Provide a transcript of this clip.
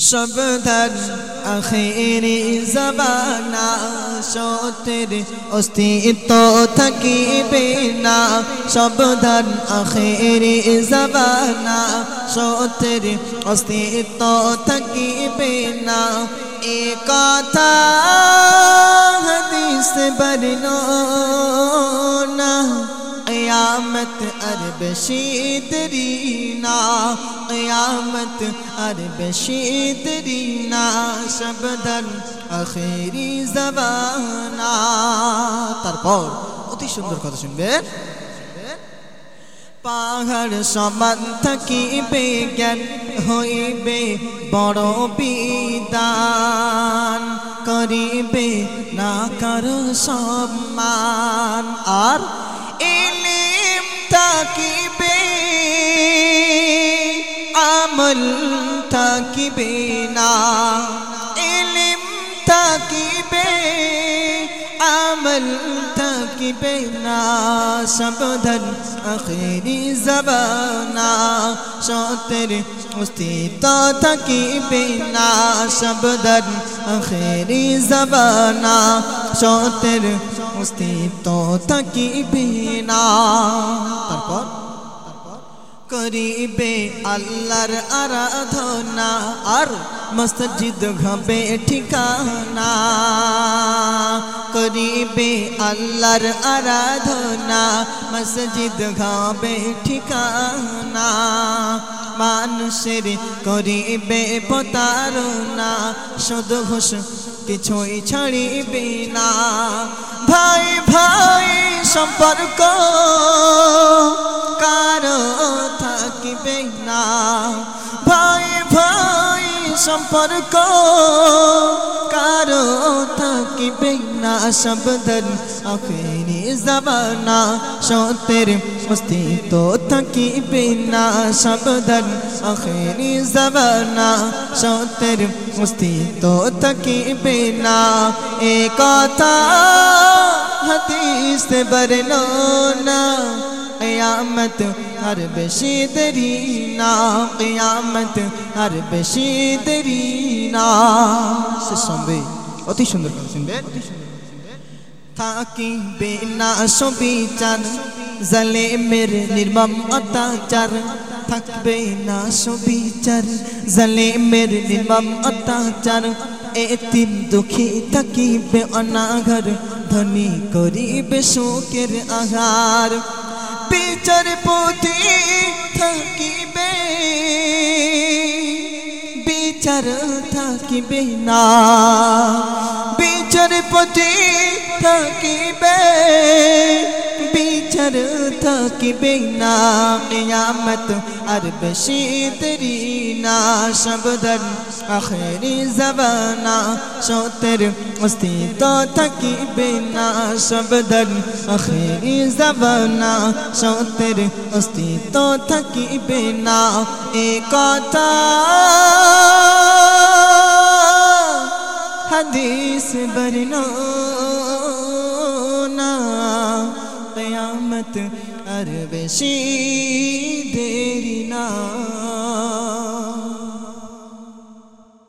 সবধন আখেরি জবানা সতের অস্তিত্ব থাকিবে না সবধন আখেরি জবানা সতের অস্তিত্ব থাকিবে না এ কথা হাদিস বর্ণনা قیامت عرب شیدرینا قیامت عرب شیدرینا شبدن আখেরি জবানা তারপর অতি সুন্দর কথা শুনবেন পাহাড় সমান থাকিবে জ্ঞান হইবে বড় বিদান করিবে না কারো সম্মান আর کی بے عمل تھا کہ بینا علم تھا کہ بے عمل না সাবধান আখেরি জবানা সতের অস্তিত্ব থাকিবে না সাবধান আখেরি জবানা সতের অস্তিত্ব থাকিবে না তারপর করিবে আল্লাহর আরাধনা আর মসজিদ ঘবে ঠিকানা করিবে আল্লাহর আরাধনা, মসজিদ ঘবে ঠিকানা। মানুষের করিবে প্রতারণা, শুধু ঘুষ কিছুই ছাড়িবে না। ভাই ভাই, সম্পর্ক কারও থাকিবে না। সম্পর্ক কারও থাকিবে না শব্দন আখেরি জবানা সতের অস্তিত্ব থাকিবে না শব্দন আখেরি জবানা সতের অস্তিত্ব থাকিবে না। এ কথা হাদিস বর্ণনা قیامت আর বেশি দেরি না। قیامت আর বেশি দেরি না। সে শুনবে অতি সুন্দর করে শুনবে থাকি বিনা সুবিচার, জালে মের নির্মম অত্যাচার। থাকবে না সুবিচার, জালে মের নির্মম অত্যাচার। এতিম দুঃখী থাকিবে অনাঘর ধনী করিবে শোকের আহার বিচার পথে থাকিবে বিচার থাকিবে না। বিচার থাকিবে বিচার থাকিবে না কিয়ামত আর বেশি দেরি না শব্দন আখেরি জবানা সতের অস্তিত্ব থাকিবে না শব্দন আখেরি জবানা সতের অস্তিত্ব থাকিবে না এ কথা হাদিস あるべしでりな